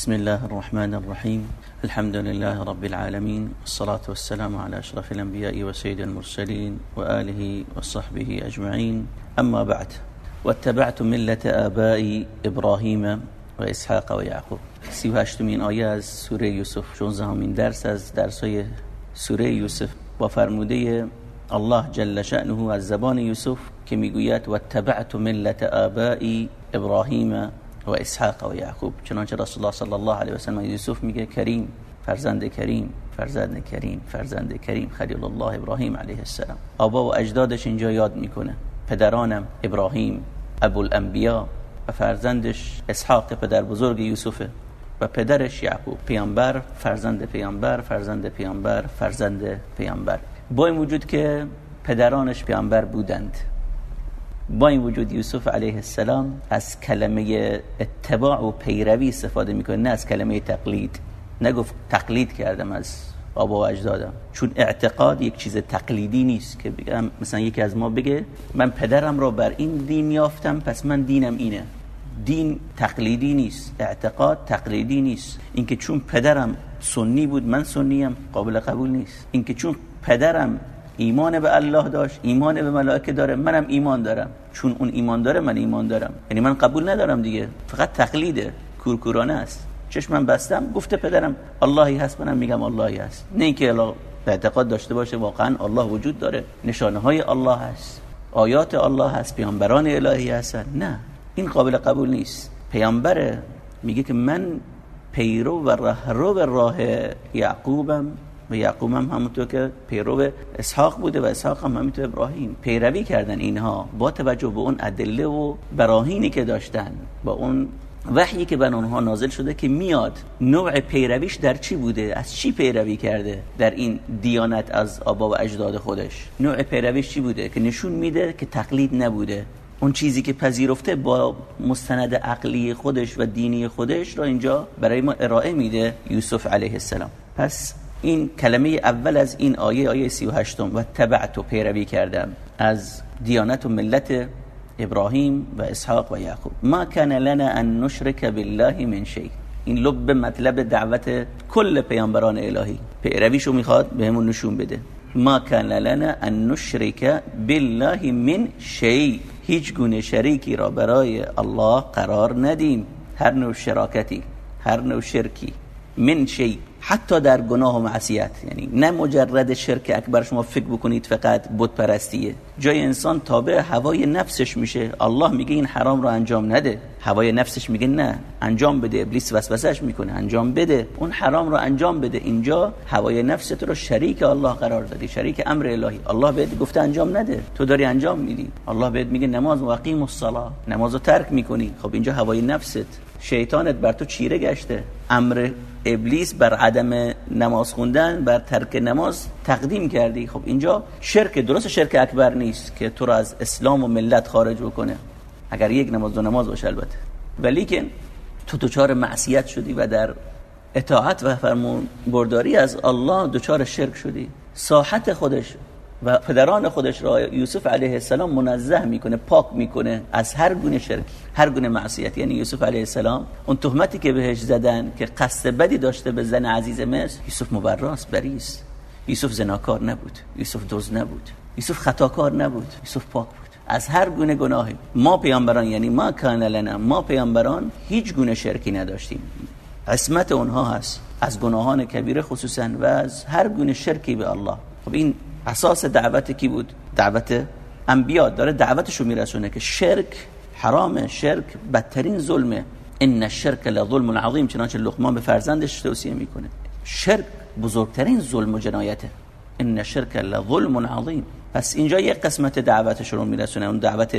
بسم الله الرحمن الرحيم الحمد لله رب العالمين والصلاة والسلام على أشرف الأنبياء وسيد المرسلين وآله وصحبه أجمعين أما بعد واتبعت ملة آباء إبراهيم وإسحاق ويعقوب سی و هشتمین آیه از سوره یوسف 16 همین درس از درسای سوره الله جل شأنه از زبان یوسف که میگوید و اتبعت ملت آبائی ابراهیم و اسحاق و یعقوب. چنانچه رسول الله صلی الله علیه و سلم یوسف میگه کریم فرزند کریم فرزند کریم فرزند کریم خلیل الله ابراهیم علیه السلام. آبا و اجدادش اینجا یاد می‌کنه. پدرانم ابراهیم ابو الانبیا و فرزندش اسحاق پدر بزرگ یوسفه و پدرش یعقوب. پیامبر فرزند پیامبر فرزند پیامبر فرزند پیامبر. با این وجود که پدرانش پیامبر بودند. با این وجود یوسف علیه السلام از کلمه اتباع و پیروی استفاده می‌کنه نه از کلمه تقلید. نگفت تقلید کردم از آبا و اجدادم چون اعتقاد یک چیز تقلیدی نیست که بگم مثلا یکی از ما بگه من پدرم را بر این دین یافتم پس من دینم اینه. دین تقلیدی نیست اعتقاد تقلیدی نیست. اینکه چون پدرم سنی بود من سنیم قابل قبول نیست. اینکه چون پدرم ایمان به الله داشت ایمان به ملائکه داره منم ایمان دارم. چون اون ایمان داره من ایمان دارم. یعنی من قبول ندارم دیگه. فقط تقلیده کورکورانه است. چشمم بستم گفته پدرم اللهی هست. منم میگم اللهی هست. نه اینکه اعتقاد داشته باشه واقعا الله وجود داره. نشانه های الله هست. آیات الله هست. پیامبران الهی هستن. نه. این قابل قبول نیست. پیامبر میگه که من پیرو و رهرو راه یعقوبم. و یعقوب هم همونطور که پیرو اسحاق بوده و اسحاق هم همونطور ابراهیم پیروی کردن اینها با توجه به اون ادله و براهینی که داشتن با اون وحیی که بر اونها نازل شده که میاد نوع پیرویش در چی بوده؟ از چی پیروی کرده در این دیانت از آبا و اجداد خودش؟ نوع پیرویش چی بوده؟ که نشون میده که تقلید نبوده. اون چیزی که پذیرفته با مستند عقلی خودش و دینی خودش را اینجا برای ما ارائه میده یوسف علیه السلام. پس این کلمه اول از این آیه آیه 38 و تبعت و پیروی کردم از دیانت و ملت ابراهیم و اسحاق و یعقوب. ما کان لنا ان نشرک بالله من شیء. این لب مطلب دعوت کل پیامبران الهی. پیرویشو می‌خواد بهمون نشون بده. ما کان لنا ان نشرک بالله من شیء. هیچ گونه شریکی را برای الله قرار ندیم. هر نوع شراکتی هر نوع شرکی. من شیء حتی در گناه و معصیت. یعنی نه مجرد شرک اکبر شما فکر بکنید فقط بت پرستیه. جای انسان تابع هوای نفسش میشه. الله میگه این حرام رو انجام نده. هوای نفسش میگه نه. انجام بده. ابلیس وسوسش می‌کنه. انجام بده. اون حرام رو انجام بده. اینجا هوای نفست رو شریک الله قرار دادی شریک امر الهی. الله بهت گفته انجام نده. تو داری انجام میدی. الله بهت میگه نماز مقیم الصلاه نمازو ترک می‌کنی. خب اینجا هوای نفست. شیطانت بر تو چیره گشته. امر ابلیس بر عدم نماز خوندن بر ترک نماز تقدیم کردی. خب اینجا شرک درست شرک اکبر نیست که تو را از اسلام و ملت خارج بکنه. اگر یک نماز دو نماز باشه البته. ولی که تو دچار معصیت شدی و در اطاعت و فرمون برداری از الله دچار شرک شدی. ساحت خودش و پدران خودش را یوسف علیه السلام منزه می‌کنه پاک می‌کنه از هر گونه شرک هر گونه معصیت. یعنی یوسف علیه السلام اون تهمتی که بهش زدن که قصد بدی داشته به زن عزیز مصر یوسف مبراست بریست. یوسف زناکار نبود یوسف دوز نبود یوسف خطاکار نبود یوسف پاک بود. از هر گونه گناهی. ما پیامبران یعنی ما کان لنا ما پیامبران هیچ گونه شرکی نداشتیم. عصمت اونها هست. از گناهان کبیره خصوصا و از هر گونه شرکی به الله. خب این اساس دعوت کی بود؟ دعوت انبیا. داره دعوتشو میرسونه که شرک حرام شرک بدترین ظلمه. ان الشرک لظلم عظیم چنانچه لقمان به فرزندش توصیه می‌کنه. شرک بزرگترین ظلم و جنایته. ان الشرک لظلم عظیم. پس اینجا یک قسمت دعوتش رو میرسونه. اون دعوت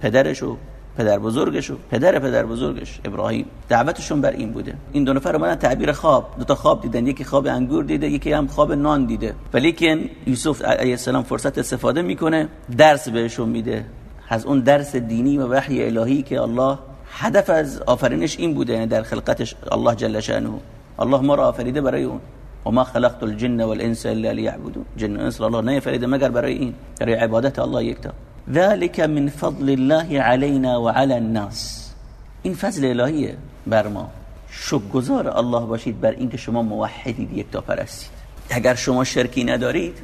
پدرش و پدر بزرگش و پدر پدر بزرگش. ابراهیم دعوتشون بر این بوده. این دو نفر اومدن تعبیر خواب. دو تا خواب دیدن. یکی خواب انگور دیده یکی هم خواب نان دیده. ولی که یوسف علیه السلام فرصت استفاده می‌کنه درس بهشون میده. از اون درس دینی و وحی الهی که الله هدف از آفرینش این بوده یعنی در خلقتش الله جل شانه الله ما را آفریده برای اون. و ما خلقت الجن والانس الا ليعبدون جن انس الله فريده مگر برای این؟ برای عبادت الله یکتا ذلك من فضل الله علينا وعلى الناس. این فضل الهیه بر ما. شکرگزار الله باشید بر اینکه شما موحدید یک تا پرستید اگر شما شرکی ندارید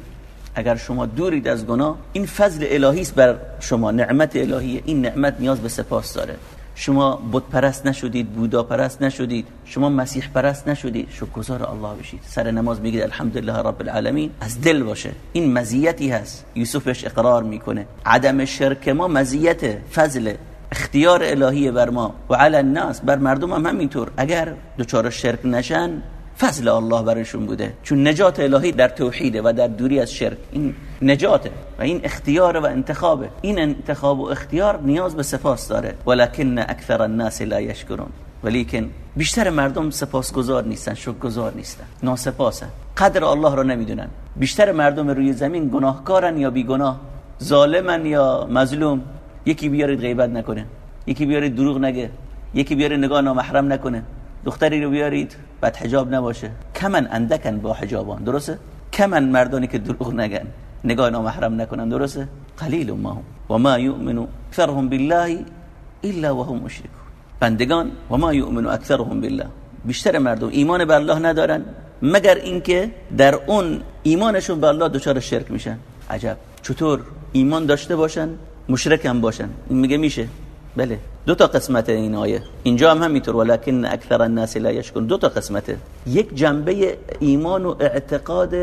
اگر شما دورید از گناه این فضل الهی است بر شما. نعمت الهی این نعمت نیاز به سپاس داره. شما بت پرست نشدید بودا پرست نشدید شما مسیح پرست نشدید شکرگزار الله بشید. سر نماز میگید الحمدلله رب العالمین. از دل باشه. این مزیتی هست. یوسف بهش اقرار می‌کنه. عدم شرک ما مزیت فضل اختیار الهی بر ما و علی الناس. بر مردم هم همینطور. اگر دچار شرک نشن فضل الله برشون بوده. چون نجات الهی در توحیده و در دوری از شرک. این نجاته و این اختیار و انتخابه. این انتخاب و اختیار نیاز به سپاس داره. ولکن اکثر الناس لا یشکرون. ولیکن بیشتر مردم سپاسگزار نیستن شکرگزار نیستن. ناسپاسن. قدر الله رو نمی‌دونن. بیشتر مردم روی زمین گناهکارن یا بیگناه. ظالمن یا مظلوم. یکی بیارید غیبت نکنه. یکی بیارید دروغ نگه. یکی بیارید نگاه نامحرم نکنه. دختری رو بیارید بعد حجاب نباشه. کمن اندکن با حجابان درسته؟ کمن مردانی که دروغ نگن نگاه نامحرم نکنن درسته؟ قلیل ما هم. و ما یؤمن اکثرهم بالله الا وهم مشرکون. بندگان و ما یؤمن اکثرهم بالله. بیشتر مردم ایمان به الله ندارن مگر اینکه در اون ایمانشون به الله دچار شرک میشن؟ عجب. چطور؟ ایمان داشته باشن مشرک هم باشن میگه میشه. بله. دو تا قسمت این آیه. اینجا هم همینطور ولکن اکثر الناس لا یشکن دو تا قسمته یک جنبه ایمان و اعتقاد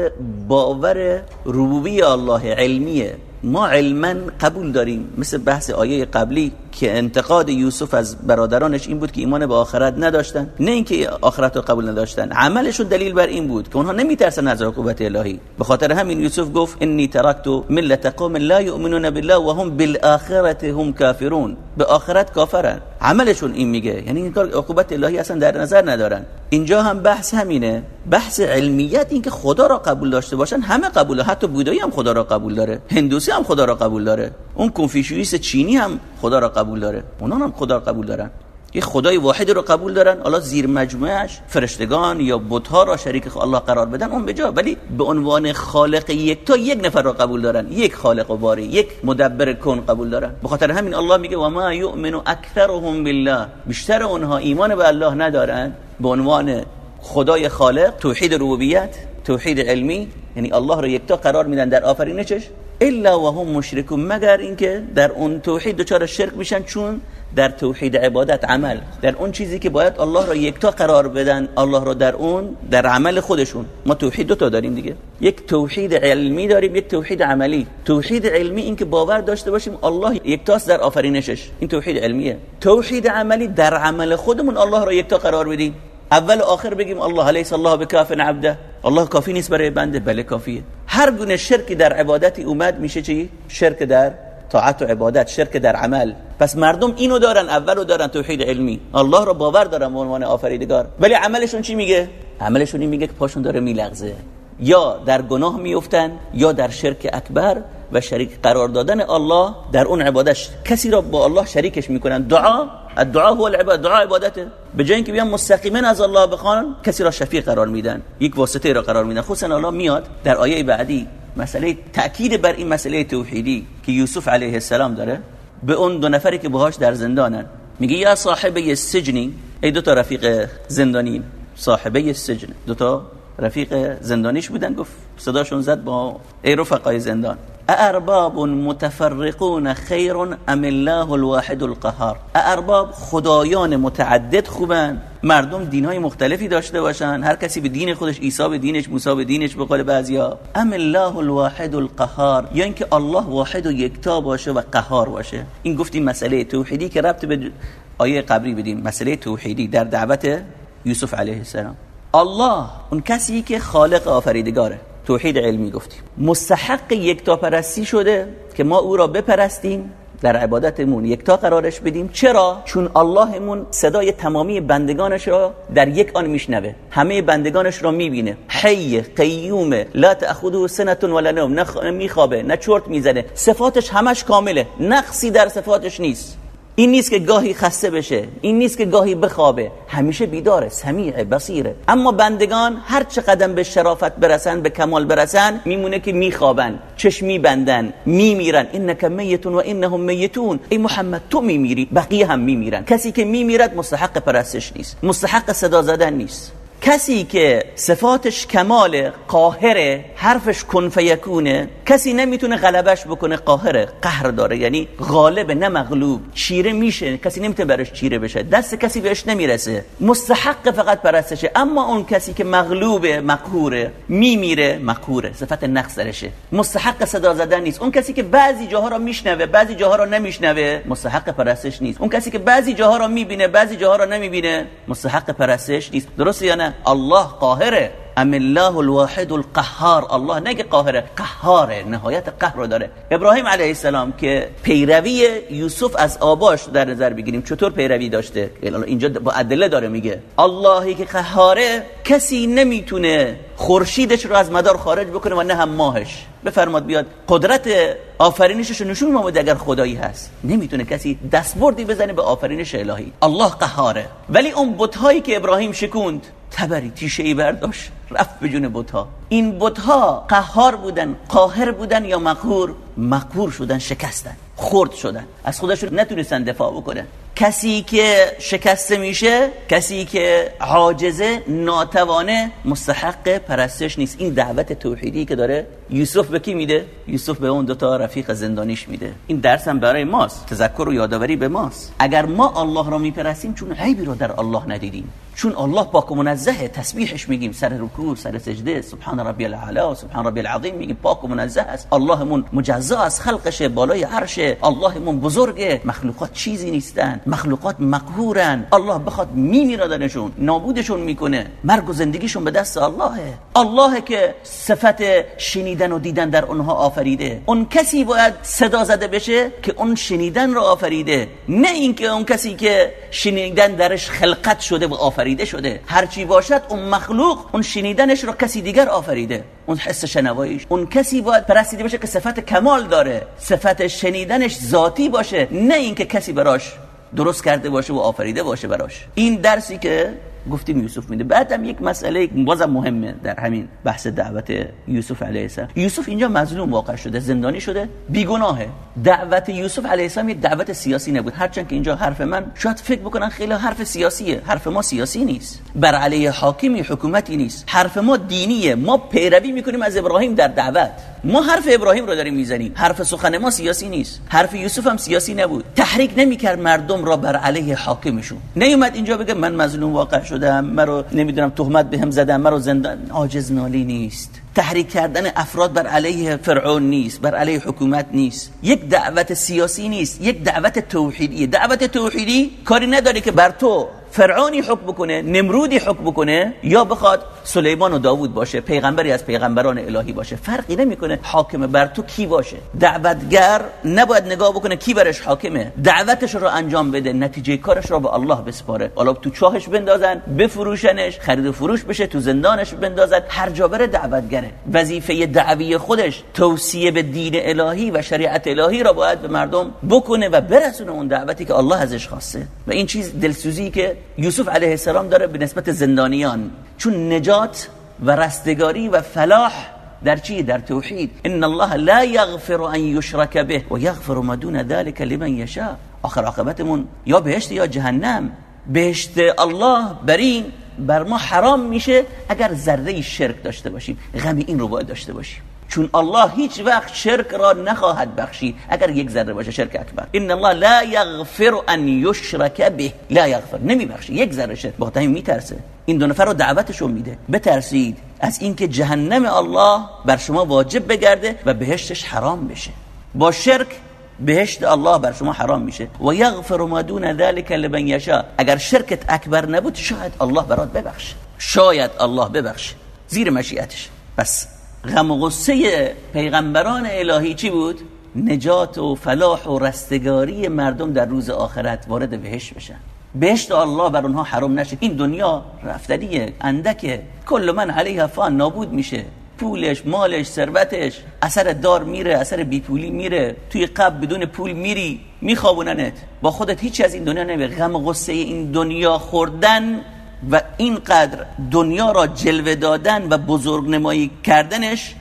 باور ربوبی الله علمیه. ما علما قبول داریم. مثل بحث آیه قبلی که انتقاد یوسف از برادرانش این بود که ایمان به آخرت نداشتن. نه اینکه آخرت رو قبول نداشتن. عملشون دلیل بر این بود که اونها نمیترسن از عقوبت الهی. به خاطر همین یوسف گفت انی ترکت ملت قوم لا یؤمنون بالله وهم بالآخرة هم کافرون. به آخرت کافرن. عملشون این میگه. یعنی این کار عقوبت الهی اصلا در نظر ندارن. اینجا هم بحث همینه. بحث علمیت این که خدا را قبول داشته باشن همه قبوله. حتی بودایی هم خدا را قبول داره. هندوسی هم خدا را قبول داره. اون کنفوشیوس چینی هم خدا را قبول داره. اونا هم خدا را قبول دارن. یه خدای واحد رو قبول دارن. حالا زیر مجموعش فرشتگان یا بت‌ها را شریک الله قرار بدن اون بجا ولی به عنوان خالق یک تا یک نفر رو قبول دارن. یک خالق و باری یک مدبر کن قبول دارن. به خاطر همین الله میگه و ما یؤمن اکثرهم بالله بیشتر اونها ایمان به الله ندارن. به عنوان خدای خالق توحید ربوبیت توحید علمی یعنی الله رو یکتا قرار میدن در آفرینشش. الا و هم مشرکون مگر اینکه در اون توحید دچار شرک میشن؟ چون در توحید عبادت عمل در اون چیزی که باید الله را یکتا قرار بدن الله را در اون در عمل خودشون. ما توحید دو تا داریم دیگه. یک توحید علمی داریم یک توحید عملی. توحید علمی این که باور داشته باشیم الله یکتاست در آفرینشش. این توحید علمیه. توحید عملی در عمل خودمون الله را یکتا قرار بدیم. اول و آخر بگیم الله لیس الله بکاف عبده. الله کافی نیست برای بنده؟ بله کافیه. هر گونه شرکی در عبادتی اومد میشه چی؟ شرک در طاعت و عبادت شرک در عمل. پس مردم اینو دارن اولو دارن توحید علمی. الله رو باور دارن به عنوان آفریدگار. ولی عملشون چی میگه؟ عملشون این میگه که پاشون داره میلغزه. یا در گناه میفتن یا در شرک اکبر و شریک قرار دادن الله در اون عبادش کسی را با الله شریکش می‌کنن. دعا الدعا هو العباد دعا عبادته. به جای اینکه بیان مستقیما از الله بخوان کسی را شفیع قرار میدن. یک واسطه را قرار میدن. خصوصا الله میاد در آیه بعدی مسئله تأکید بر این مسئله توحیدی که یوسف علیه السلام داره. به اون دو نفری که باهاش در زندانن. میگه یا صاحب السجنی ای دو تا رفیق زندانی. صاحبه السجن دو تا رفیق زندانیش بودن. گفت صداشون زد با ای رفقای زندان. ارباب متفرقون خیر ام الله الواحد القهار؟ ارباب خدایان متعدد خوبن. مردم دینهای مختلفی داشته باشن. هر کسی به دین خودش عیسی به دینش موسی به دینش به قول بعضیا. ام الله الواحد القهار؟ یا اینکه الله واحد و یکتا باشه و قهار باشه. این گفتیم مسئله توحیدی که ربط به آیه قبری بدیم. مسئله توحیدی در دعوت یوسف علیه السلام. الله اون کسی که خالق آفریدگاره. توحید علمی گفتیم. مستحق یکتا پرستی شده که ما او را بپرستیم در عبادتمون یکتا قرارش بدیم. چرا؟ چون اللهمون صدای تمامی بندگانش را در یک آن میشنوه. همه بندگانش را می‌بینه. حی قیوم لا تاخذه سنه ولا نوم. نه میخوابه نه چرت می‌زنه. صفاتش همش کامله. نقصی در صفاتش نیست. این نیست که گاهی خسته بشه این نیست که گاهی بخوابه. همیشه بیداره سمیع بصیره. اما بندگان هر چه قدم به شرافت برسن به کمال برسن میمونه که میخوابن چشم میبندن میمیرن. اینک میتون و انهم میتون. ای محمد تو میمیری بقیه هم میمیرن. کسی که میمیرد مستحق پرستش نیست. مستحق صدا زدن نیست. کسی که صفاتش کمال قاهره حرفش کن فیکونه کسی نمی‌تونه غلبش بکنه قاهره قهر داره. یعنی غالب نه مغلوب. چیره میشه کسی نمی‌تونه برش چیره بشه. دست کسی بهش نمی‌رسه. مستحق فقط پرستشه. اما اون کسی که مغلوب مقهوره میمیره مقهوره صفت نقص درشه. مستحق صدا زدن نیست. اون کسی که بعضی جاها رو میشنوه بعضی جاها رو نمیشنوه مستحق پرستش نیست. اون کسی که بعضی جاها رو می‌بینه بعضی جاها رو نمی‌بینه مستحق پرستش نیست. درسته یا نه؟ الله قاهره ام الله الواحد القهار. الله نگه قاهره قهاره نهایت قهر رو داره. ابراهیم علیه السلام که پیروی یوسف از آباش در نظر بگیریم چطور پیروی داشته؟ اینجا با ادله داره میگه. اللهی که قهاره کسی نمی‌تونه خورشیدش رو از مدار خارج بکنه و نه هم ماهش. بفرماد بیاد قدرت آفرینشش نشون میده اگر خدایی هست. نمی‌تونه کسی دستبردی بزنه به آفرینش الهی. الله قهاره. ولی اون بتهایی که ابراهیم شکوند تبری تیشه ای برداشت رفت به جون این بوتا قهار بودن قاهر بودن یا مقهور؟ مقهور شدن شکستن خرد شدن. از خودشون نتونستن دفاع بکنن. کسی که شکسته میشه کسی که عاجزه ناتوانه مستحق پرستش نیست. این دعوت توحیدی که داره یوسف به کی میده؟ یوسف به اون دوتا رفیق زندانیش میده. این درس هم برای ماست. تذکر و یادآوری به ماست. اگر ما الله را میپرستیم چون عیبی رو در الله ندیدیم. چون الله پاک و منزهه تسبیحش میگیم. سر رکوع سر سجده سبحان ربی الاعلی و سبحان ربی العظیم میگیم. پاک و منزه است. اللهمون مجزا از خلقش بالای عرشه. اللهمون بزرگه. مخلوقات چیزی نیستن. مخلوقات مقهورن. الله بخواد میمیردنشون نابودشون می‌کنه. مرگ و زندگیشون به دست اللهه. الله که صفت شنیدن و دیدن در اونها آفریده. اون کسی باید صدا زده بشه که اون شنیدن رو آفریده. نه اینکه اون کسی که شنیدن درش خلقت شده و آفریده شده. هرچی باشد اون مخلوق اون شنیدنش رو کسی دیگر آفریده. اون حس شنواییش. اون کسی باید پرستیده بشه که صفت کمال داره. صفت شنیدنش ذاتی باشه. نه اینکه کسی براش درست کرده باشه و آفریده باشه براش. این درسی که گفتیم یوسف میده. بعدم یک مسئله بازم مهمه در همین بحث دعوت یوسف علیه السلام. یوسف اینجا مظلوم واقع شده زندانی شده بیگناهه. دعوت یوسف علیه السلام یک دعوت سیاسی نبود. هرچند که اینجا حرف من شاید فکر بکنن خیلی حرف سیاسیه. حرف ما سیاسی نیست. بر علیه حاکمی حکومتی نیست. حرف ما دینیه. ما پیروی می‌کنیم از ابراهیم در دعوت. ما حرف ابراهیم رو داریم می‌زنیم. حرف سخن ما سیاسی نیست. حرف یوسف هم سیاسی نبود. تحریک نمی‌کرد مردم را بر علیه حاکمشون. نیومد اینجا بگه من مظلوم واقع شدم مرا نمی‌دونم تهمت بهم زدم مرا زندان عاجز نالی نیست. تحریک کردن افراد بر علیه فرعون نیست بر علیه حکومت نیست. یک دعوت سیاسی نیست یک دعوت توحیدی. دعوت توحیدی کاری نداره که بر تو فرعونی حکم بکنه نمرودی حکم بکنه یا بخواد سلیمان و داوود باشه پیغمبری از پیغمبران الهی باشه. فرقی نمی‌کنه حاکم بر تو کی باشه. دعوتگر نباید نگاه بکنه کی برش حاکمه. دعوتش رو انجام بده نتیجه کارش رو به الله بسپاره. حالا تو چاهش بندازن بفروشنش خرید و فروش بشه تو زندانش بندازن. هر جا بره دعوتگره. وظیفه دعوی خودش توصیه به دین الهی و شریعت الهی را باید به مردم بکنه و برسونه اون دعوتی که الله ازش خواسته. و این چیز دلسوزی که یوسف علیه السلام داره به نسبت زندانیان چون نجات و رستگاری و فلاح در چی؟ در توحید. ان الله لا یغفر ان یشرک به و یغفر ما دون ذلك لمن یشاء. آخر عاقبتمون یا بهشت یا جهنم. بهشت الله برین بر ما حرام میشه اگر ذره شرک داشته باشیم. غم این رو باید داشته باشیم. چون الله هیچ وقت شرک را نخواهد بخشید. اگر یک ذره باشه شرک اکبر. ان الله لا یغفر ان یشرک به. لا یغفر. نمیبخشه یک ذره شرک همین میترسه. این دو نفر رو دعوتشون میده. بترسید. از اینکه جهنم الله بر شما واجب بگرده و بهشتش حرام بشه. با شرک بهشت الله بر شما حرام میشه. و یغفر ما دون ذلك لمن یشاء. اگر شرکت اکبر نبود شاید الله برات ببخشه. شاید الله ببخشه. زیر مشیتش. بس. غم و غصه پیغمبران الهی چی بود؟ نجات و فلاح و رستگاری مردم در روز آخرت وارد بهشت بشن. بهشت الله بر اونها حرام نشه. این دنیا رفتنیه اندکه. کل من علیها فان نابود میشه. پولش مالش ثروتش. اثر دار میره اثر بیپولی میره. توی قبل بدون پول میری میخوابوننت. با خودت هیچی از این دنیا نمی غم غصه این دنیا خوردن و اینقدر دنیا را جلوه دادن و بزرگ نمایی کردنش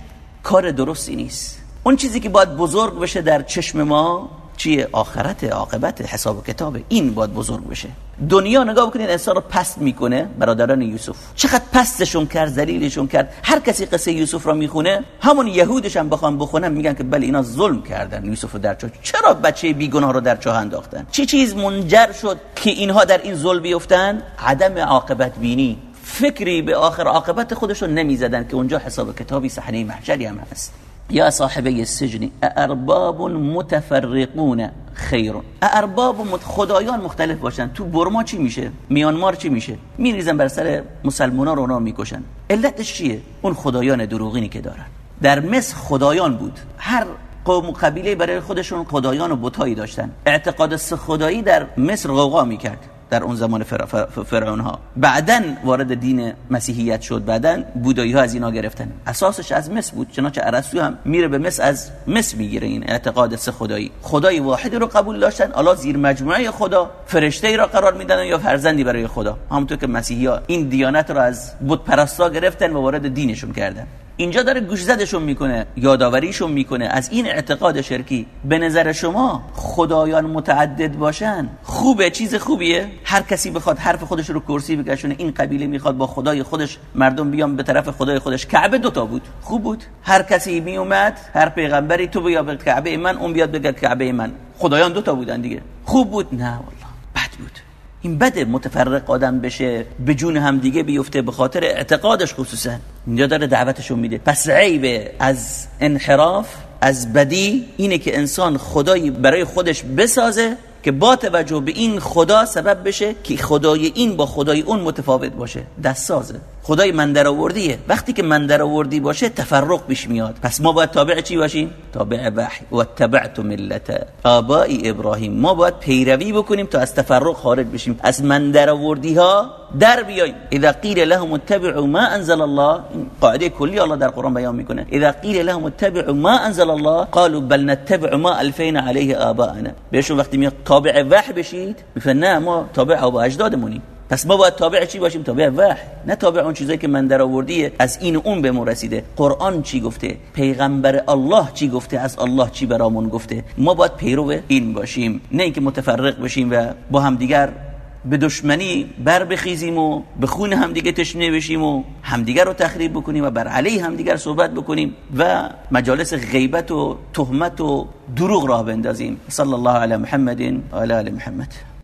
کار درستی نیست. اون چیزی که باید بزرگ بشه در چشم ما چیه آخرت عاقبت حساب و کتابه این باید بزرگ بشه. دنیا نگاه بکنید انسان رو پست می‌کنه برادران یوسف. چقدر پستشون کرد ذلیلشون کرد. هر کسی قصه یوسف را می‌خونه همون یهودش هم بخوام بخونن میگن که بله اینا ظلم کردن یوسف رو در چاه چرا بچه بیگناه رو در چاه انداختن؟ چی چیز منجر شد که اینها در این ظلم بیفتن؟ عدم عاقبت بینی. فکری به آخر عاقبت خودشون نمی‌زدن که اونجا حساب کتابی صحنه محشری هم هست. یا صاحبه السجن ارباب متفرقون خیر ارباب خدایان مختلف باشن. تو برما چی میشه؟ میانمار چی میشه؟ میریزن بر سر مسلمونا رو اونا می‌کشن. علتش چیه؟ اون خدایان دروغینی که دارن. در مصر خدایان بود. هر قوم و قبیله برای خودشون خدایان و بتایی داشتن. اعتقاد سه خدایی در مصر غوغا می‌کرد. در اون زمان فرعون ها بعدا وارد دین مسیحیت شد. بعدا بودایی ها از اینا گرفتن. اساسش از مصر بود چنانچه ارسطو هم میره به مصر از مصر می‌گیره این اعتقاد سه خدایی. خدای واحدی رو قبول داشتن الا زیر مجموعه خدا فرشته ای را قرار میدن یا فرزندی برای خدا. همونطور که مسیحی ها این دیانت رو از بت پرستا گرفتن و وارد دینشون کردن. اینجا داره گوش زدشون می‌کنه یادآوریشون می‌کنه. از این اعتقاد شرکی به نظر شما خدایان متعدد باشن؟ خوبه؟ چیز خوبیه؟ هر کسی بخواد حرف خودش رو کرسی بکشونه این قبیله می‌خواد با خدای خودش مردم بیان به طرف خدای خودش. کعبه دوتا بود. خوب بود. هر کسی میومد هر پیغمبری تو بیا به کعبه من اون بیاد بگه کعبه من. خدایان دوتا بودن دیگه. خوب بود؟ نه والله. بد بود. این بده متفرق آدم بشه به جون هم دیگه بیفته به خاطر اعتقادش خصوصا. اینجا داره دعوتشون میده. پس عیب از انحراف از بدی اینه که انسان خدایی برای خودش بسازه که با توجه به این خدا سبب بشه که خدای این با خدای اون متفاوت باشه. دست سازه خدای من در آوردیه وقتی که من در آوردی باشه تفرق پیش میاد. پس ما باید تابع چی باشیم؟ تابع وحی. و تبعت ملت آبائی ابراهیم. ما باید پیروی بکنیم تا از تفرق خارج بشیم. از من در آوردی ها در بیایم اذا قیل لهم اتبعوا ما انزل الله. قاعده کلی الله در قرآن بیان می‌کنه. اذا قیل لهم اتبعوا ما انزل الله قالوا بل نتبع ما الفینا علیه آباءنا. بهشون وقتی میاد تابع وحی بشید می‌فهمن نه ما تابع آبا اجدادمونیم پس ما باید تابع چی باشیم؟ تابع وحی نه تابع اون چیزایی که من در آوردیه از این اون به رسیده. قرآن چی گفته؟ پیغمبر الله چی گفته؟ از الله چی برامون گفته؟ ما باید پیرو این باشیم نه اینکه متفرق بشیم و با هم دیگر به دشمنی بر بخیزیم و به خون همدیگه تشنه بشیم و همدیگه رو تخریب بکنیم و بر علیه همدیگر صحبت بکنیم و مجالس غیبت و تهمت و دروغ راه بندازیم. صلی الله علی محمد و علی محمد.